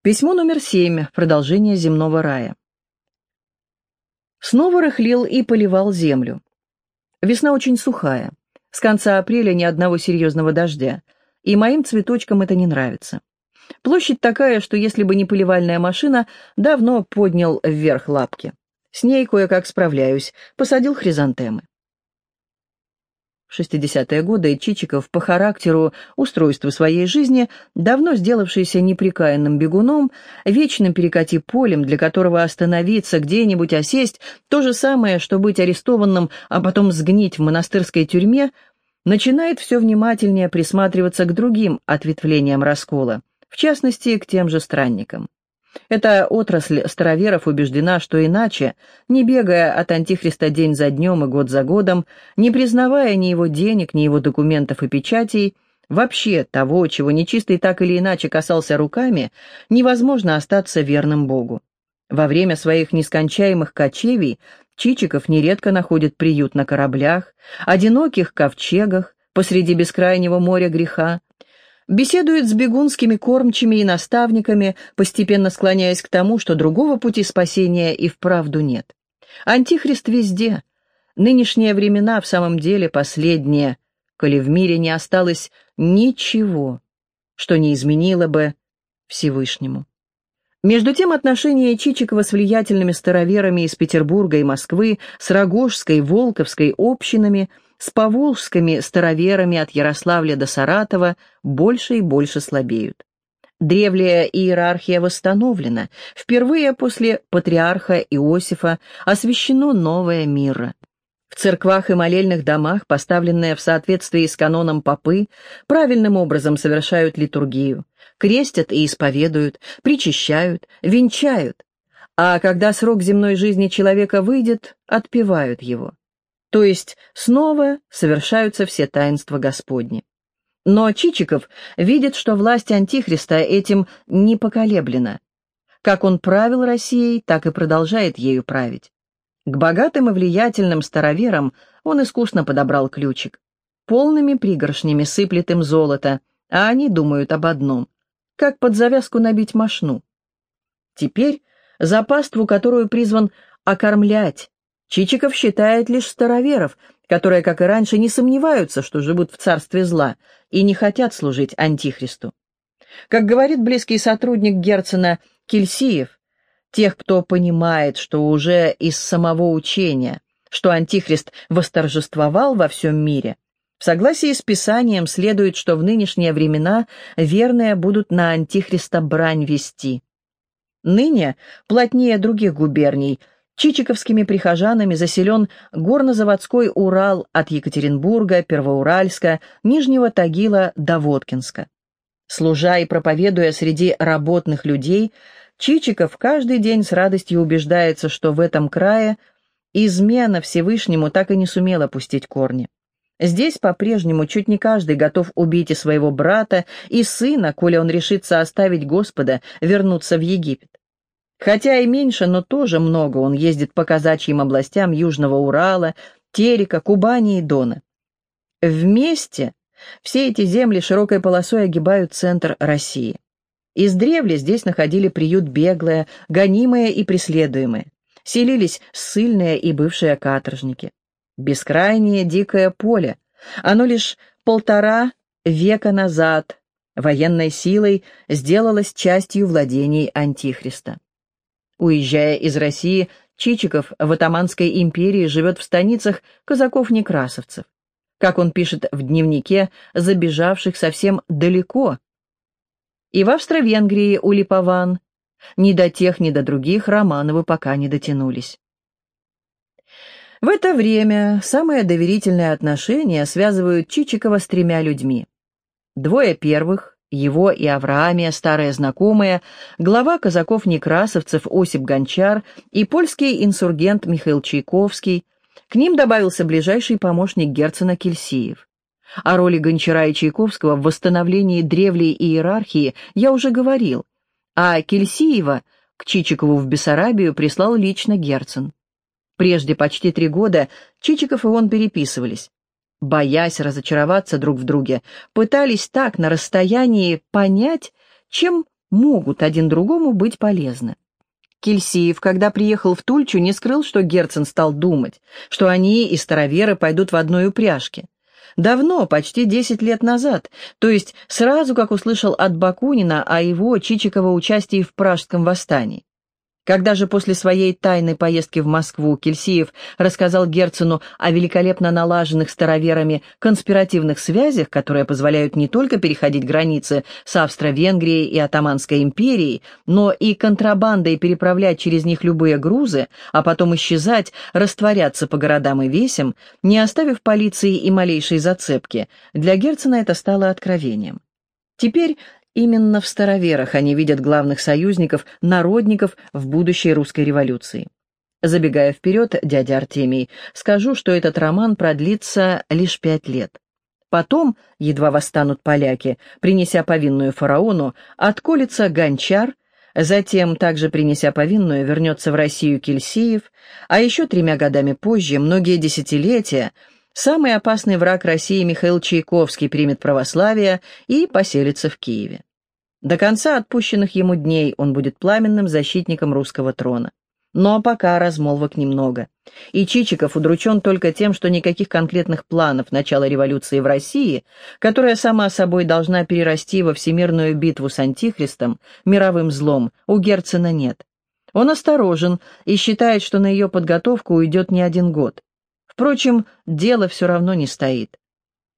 Письмо номер семь. Продолжение земного рая. Снова рыхлил и поливал землю. Весна очень сухая. С конца апреля ни одного серьезного дождя. И моим цветочкам это не нравится. Площадь такая, что если бы не поливальная машина, давно поднял вверх лапки. С ней кое-как справляюсь. Посадил хризантемы. В 60-е годы Чичиков по характеру, устройству своей жизни, давно сделавшийся неприкаянным бегуном, вечным перекати полем, для которого остановиться, где-нибудь осесть, то же самое, что быть арестованным, а потом сгнить в монастырской тюрьме, начинает все внимательнее присматриваться к другим ответвлениям раскола, в частности, к тем же странникам. Эта отрасль староверов убеждена, что иначе, не бегая от Антихриста день за днем и год за годом, не признавая ни его денег, ни его документов и печатей, вообще того, чего нечистый так или иначе касался руками, невозможно остаться верным Богу. Во время своих нескончаемых кочевий Чичиков нередко находит приют на кораблях, одиноких ковчегах, посреди бескрайнего моря греха, беседует с бегунскими кормчими и наставниками, постепенно склоняясь к тому, что другого пути спасения и вправду нет. Антихрист везде. Нынешние времена в самом деле последние, коли в мире не осталось ничего, что не изменило бы Всевышнему. Между тем отношения Чичикова с влиятельными староверами из Петербурга и Москвы, с Рогожской, Волковской общинами – с поволжскими староверами от Ярославля до Саратова больше и больше слабеют. Древняя иерархия восстановлена. Впервые после патриарха Иосифа освящено новое мира. В церквах и молельных домах, поставленные в соответствии с каноном попы, правильным образом совершают литургию, крестят и исповедуют, причащают, венчают, а когда срок земной жизни человека выйдет, отпевают его то есть снова совершаются все таинства Господни. Но Чичиков видит, что власть Антихриста этим не поколеблена. Как он правил Россией, так и продолжает ею править. К богатым и влиятельным староверам он искусно подобрал ключик. Полными пригоршнями сыплет им золото, а они думают об одном — как под завязку набить мошну. Теперь за паству, которую призван окормлять, Чичиков считает лишь староверов, которые, как и раньше, не сомневаются, что живут в царстве зла и не хотят служить Антихристу. Как говорит близкий сотрудник Герцена Кельсиев, тех, кто понимает, что уже из самого учения, что Антихрист восторжествовал во всем мире, в согласии с Писанием следует, что в нынешние времена верные будут на Антихриста брань вести. Ныне, плотнее других губерний, Чичиковскими прихожанами заселен горнозаводской Урал от Екатеринбурга, Первоуральска, Нижнего Тагила до Воткинска. Служа и проповедуя среди работных людей, Чичиков каждый день с радостью убеждается, что в этом крае измена Всевышнему так и не сумела пустить корни. Здесь по-прежнему чуть не каждый готов убить и своего брата, и сына, коли он решится оставить Господа, вернуться в Египет. Хотя и меньше, но тоже много он ездит по казачьим областям Южного Урала, Терека, Кубани и Дона. Вместе все эти земли широкой полосой огибают центр России. Издревле здесь находили приют беглые, гонимые и преследуемые. Селились ссыльные и бывшие каторжники. Бескрайнее дикое поле. Оно лишь полтора века назад военной силой сделалось частью владений Антихриста. Уезжая из России, Чичиков в Атаманской империи живет в станицах казаков-некрасовцев. Как он пишет в дневнике, забежавших совсем далеко. И в Австро-Венгрии у Липован. Ни до тех, ни до других Романовы пока не дотянулись. В это время самые доверительные отношения связывают Чичикова с тремя людьми. Двое первых его и Авраамия, старые знакомые, глава казаков-некрасовцев Осип Гончар и польский инсургент Михаил Чайковский, к ним добавился ближайший помощник Герцена Кельсиев. О роли Гончара и Чайковского в восстановлении древней иерархии я уже говорил, а Кельсиева к Чичикову в Бессарабию прислал лично Герцен. Прежде почти три года Чичиков и он переписывались боясь разочароваться друг в друге, пытались так на расстоянии понять, чем могут один другому быть полезны. Кельсиев, когда приехал в Тульчу, не скрыл, что Герцен стал думать, что они и староверы пойдут в одной упряжке. Давно, почти десять лет назад, то есть сразу как услышал от Бакунина о его, Чичикова, участии в Пражском восстании. Когда же после своей тайной поездки в Москву Кельсиев рассказал Герцену о великолепно налаженных староверами конспиративных связях, которые позволяют не только переходить границы с Австро-Венгрией и Отоманской империей, но и контрабандой переправлять через них любые грузы, а потом исчезать, растворяться по городам и весям, не оставив полиции и малейшей зацепки, для Герцена это стало откровением. Теперь Именно в староверах они видят главных союзников, народников в будущей русской революции. Забегая вперед, дядя Артемий, скажу, что этот роман продлится лишь пять лет. Потом, едва восстанут поляки, принеся повинную фараону, отколется гончар, затем, также принеся повинную, вернется в Россию Кельсиев, а еще тремя годами позже, многие десятилетия, самый опасный враг России Михаил Чайковский примет православие и поселится в Киеве. До конца отпущенных ему дней он будет пламенным защитником русского трона. Но пока размолвок немного. И Чичиков удручен только тем, что никаких конкретных планов начала революции в России, которая сама собой должна перерасти во всемирную битву с Антихристом, мировым злом, у Герцена нет. Он осторожен и считает, что на ее подготовку уйдет не один год. Впрочем, дело все равно не стоит.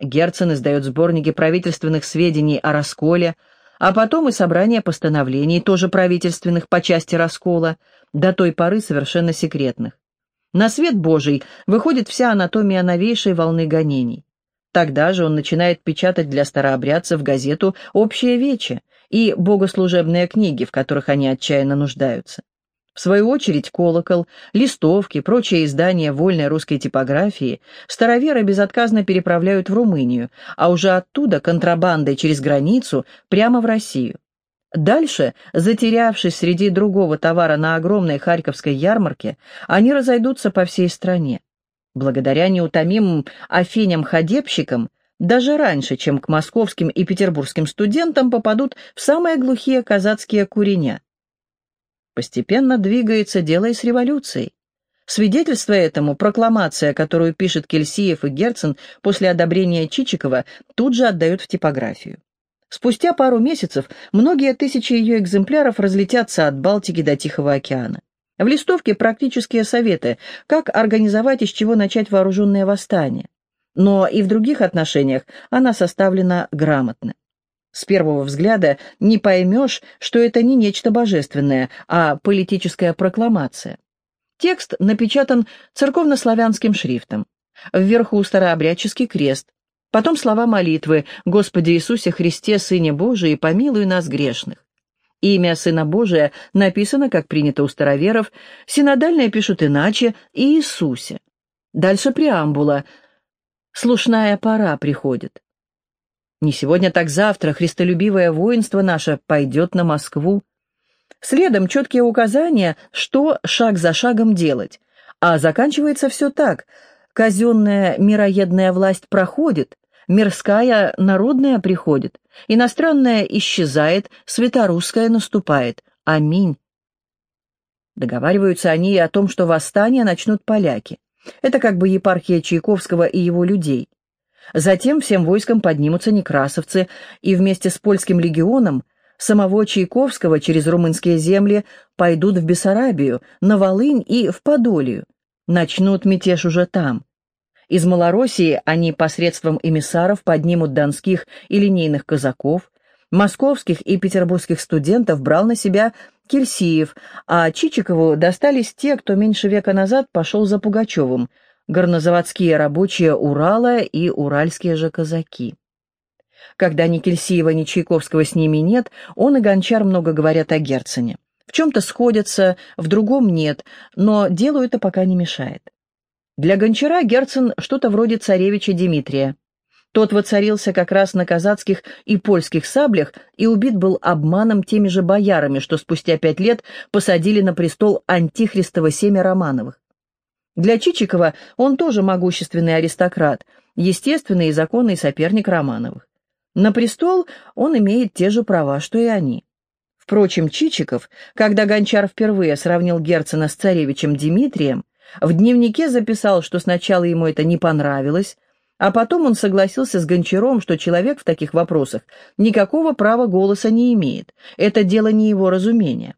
Герцен издает сборники правительственных сведений о расколе, а потом и собрание постановлений, тоже правительственных по части раскола, до той поры совершенно секретных. На свет Божий выходит вся анатомия новейшей волны гонений. Тогда же он начинает печатать для старообрядцев газету «Общее вече» и богослужебные книги, в которых они отчаянно нуждаются. В свою очередь колокол, листовки, прочие издания вольной русской типографии староверы безотказно переправляют в Румынию, а уже оттуда контрабандой через границу прямо в Россию. Дальше, затерявшись среди другого товара на огромной Харьковской ярмарке, они разойдутся по всей стране. Благодаря неутомимым афиням-ходебщикам даже раньше, чем к московским и петербургским студентам попадут в самые глухие казацкие куреня. Постепенно двигается дело и с революцией. Свидетельство этому – прокламация, которую пишет Кельсиев и Герцен после одобрения Чичикова, тут же отдают в типографию. Спустя пару месяцев многие тысячи ее экземпляров разлетятся от Балтики до Тихого океана. В листовке практические советы, как организовать и с чего начать вооруженное восстание. Но и в других отношениях она составлена грамотно. С первого взгляда не поймешь, что это не нечто божественное, а политическая прокламация. Текст напечатан церковнославянским шрифтом. Вверху старообрядческий крест. Потом слова молитвы «Господи Иисусе Христе, Сыне Божий, помилуй нас грешных». Имя Сына Божия написано, как принято у староверов, синодальные пишут иначе «Иисусе». Дальше преамбула «Слушная пора приходит». Не сегодня, так завтра христолюбивое воинство наше пойдет на Москву. Следом четкие указания, что шаг за шагом делать. А заканчивается все так. Казенная мироедная власть проходит, мирская народная приходит, иностранная исчезает, светорусская наступает. Аминь. Договариваются они и о том, что восстание начнут поляки. Это как бы епархия Чайковского и его людей. Затем всем войском поднимутся некрасовцы, и вместе с польским легионом самого Чайковского через румынские земли пойдут в Бессарабию, на Волынь и в Подолию. Начнут мятеж уже там. Из Малороссии они посредством эмиссаров поднимут донских и линейных казаков, московских и петербургских студентов брал на себя Кельсиев, а Чичикову достались те, кто меньше века назад пошел за Пугачевым – горнозаводские рабочие Урала и уральские же казаки. Когда ни Кельсиева, ни Чайковского с ними нет, он и Гончар много говорят о Герцене. В чем-то сходятся, в другом нет, но делу это пока не мешает. Для Гончара Герцен что-то вроде царевича Дмитрия. Тот воцарился как раз на казацких и польских саблях и убит был обманом теми же боярами, что спустя пять лет посадили на престол антихристово семя Романовых. Для Чичикова он тоже могущественный аристократ, естественный и законный соперник Романовых. На престол он имеет те же права, что и они. Впрочем, Чичиков, когда Гончар впервые сравнил Герцена с царевичем Дмитрием, в дневнике записал, что сначала ему это не понравилось, а потом он согласился с Гончаром, что человек в таких вопросах никакого права голоса не имеет. Это дело не его разумения.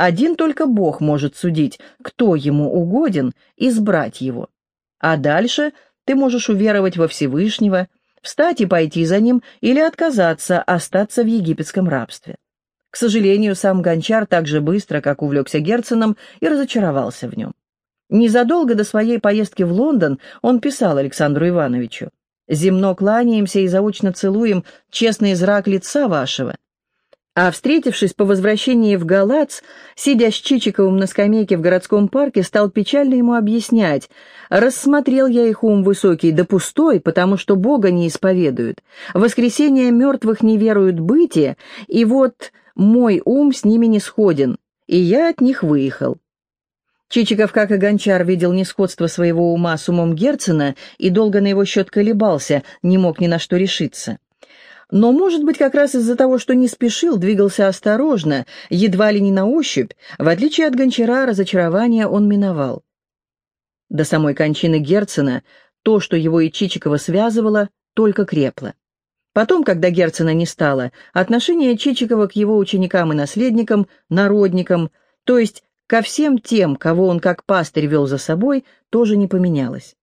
Один только Бог может судить, кто ему угоден, избрать его. А дальше ты можешь уверовать во Всевышнего, встать и пойти за ним или отказаться, остаться в египетском рабстве. К сожалению, сам Гончар так же быстро, как увлекся Герценом, и разочаровался в нем. Незадолго до своей поездки в Лондон он писал Александру Ивановичу «Земно кланяемся и заочно целуем честный зрак лица вашего». А встретившись по возвращении в Галац, сидя с Чичиковым на скамейке в городском парке, стал печально ему объяснять. «Рассмотрел я их ум высокий, да пустой, потому что Бога не исповедуют. Воскресение мертвых не веруют бытие, и вот мой ум с ними не сходен, и я от них выехал. Чичиков, как и Гончар, видел несходство своего ума с умом Герцена и долго на его счет колебался, не мог ни на что решиться. Но, может быть, как раз из-за того, что не спешил, двигался осторожно, едва ли не на ощупь, в отличие от Гончара, разочарования он миновал. До самой кончины Герцена то, что его и Чичикова связывало, только крепло. Потом, когда Герцена не стало, отношение Чичикова к его ученикам и наследникам, народникам, то есть ко всем тем, кого он как пастырь вел за собой, тоже не поменялось.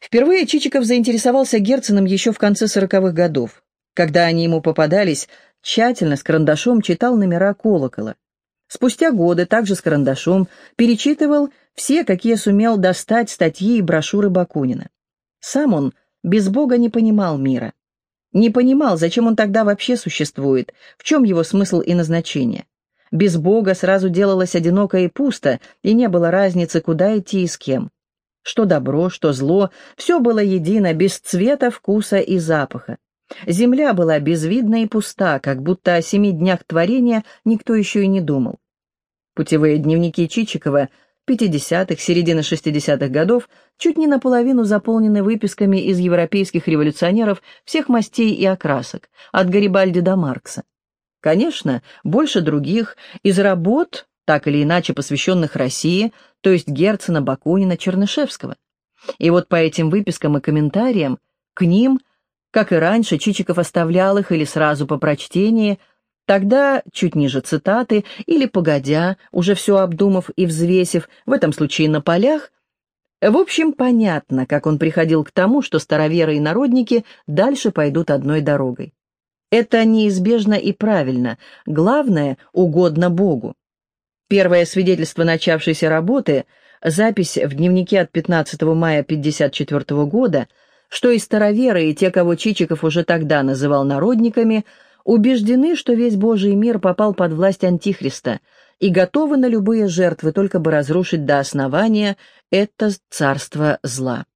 Впервые Чичиков заинтересовался Герценом еще в конце сороковых годов. Когда они ему попадались, тщательно с карандашом читал номера колокола. Спустя годы, также с карандашом, перечитывал все, какие сумел достать статьи и брошюры Бакунина. Сам он без Бога не понимал мира. Не понимал, зачем он тогда вообще существует, в чем его смысл и назначение. Без Бога сразу делалось одиноко и пусто, и не было разницы, куда идти и с кем. Что добро, что зло, все было едино, без цвета, вкуса и запаха. Земля была безвидна и пуста, как будто о семи днях творения никто еще и не думал. Путевые дневники Чичикова 50-х, середины 60-х годов чуть не наполовину заполнены выписками из европейских революционеров всех мастей и окрасок, от Гарибальди до Маркса. Конечно, больше других из работ, так или иначе посвященных России, то есть Герцена, Бакунина, Чернышевского. И вот по этим выпискам и комментариям, к ним, как и раньше, Чичиков оставлял их или сразу по прочтении, тогда чуть ниже цитаты, или погодя, уже все обдумав и взвесив, в этом случае на полях, в общем, понятно, как он приходил к тому, что староверы и народники дальше пойдут одной дорогой. Это неизбежно и правильно, главное — угодно Богу. Первое свидетельство начавшейся работы — запись в дневнике от 15 мая 1954 года, что и староверы, и те, кого Чичиков уже тогда называл народниками, убеждены, что весь Божий мир попал под власть Антихриста и готовы на любые жертвы, только бы разрушить до основания это царство зла.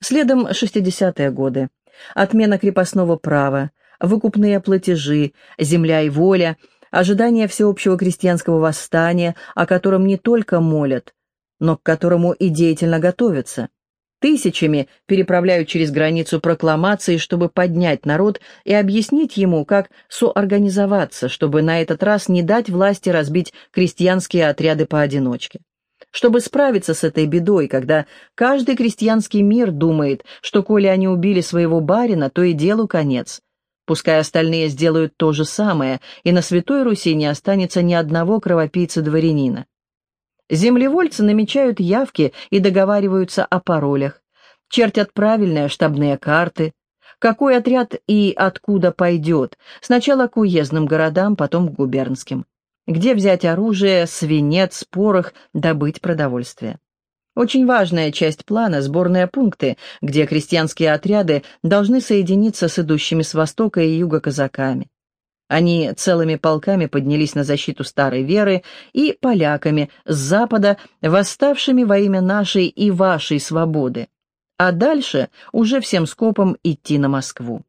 Следом 60-е годы отмена крепостного права, выкупные платежи, земля и воля, ожидание всеобщего крестьянского восстания, о котором не только молят, но к которому и деятельно готовятся. Тысячами переправляют через границу прокламации, чтобы поднять народ и объяснить ему, как соорганизоваться, чтобы на этот раз не дать власти разбить крестьянские отряды поодиночке чтобы справиться с этой бедой, когда каждый крестьянский мир думает, что коли они убили своего барина, то и делу конец. Пускай остальные сделают то же самое, и на Святой Руси не останется ни одного кровопийца-дворянина. Землевольцы намечают явки и договариваются о паролях, чертят правильные штабные карты, какой отряд и откуда пойдет, сначала к уездным городам, потом к губернским где взять оружие, свинец, порох, добыть продовольствие. Очень важная часть плана – сборные пункты, где крестьянские отряды должны соединиться с идущими с востока и юга казаками. Они целыми полками поднялись на защиту старой веры и поляками с запада, восставшими во имя нашей и вашей свободы. А дальше уже всем скопом идти на Москву.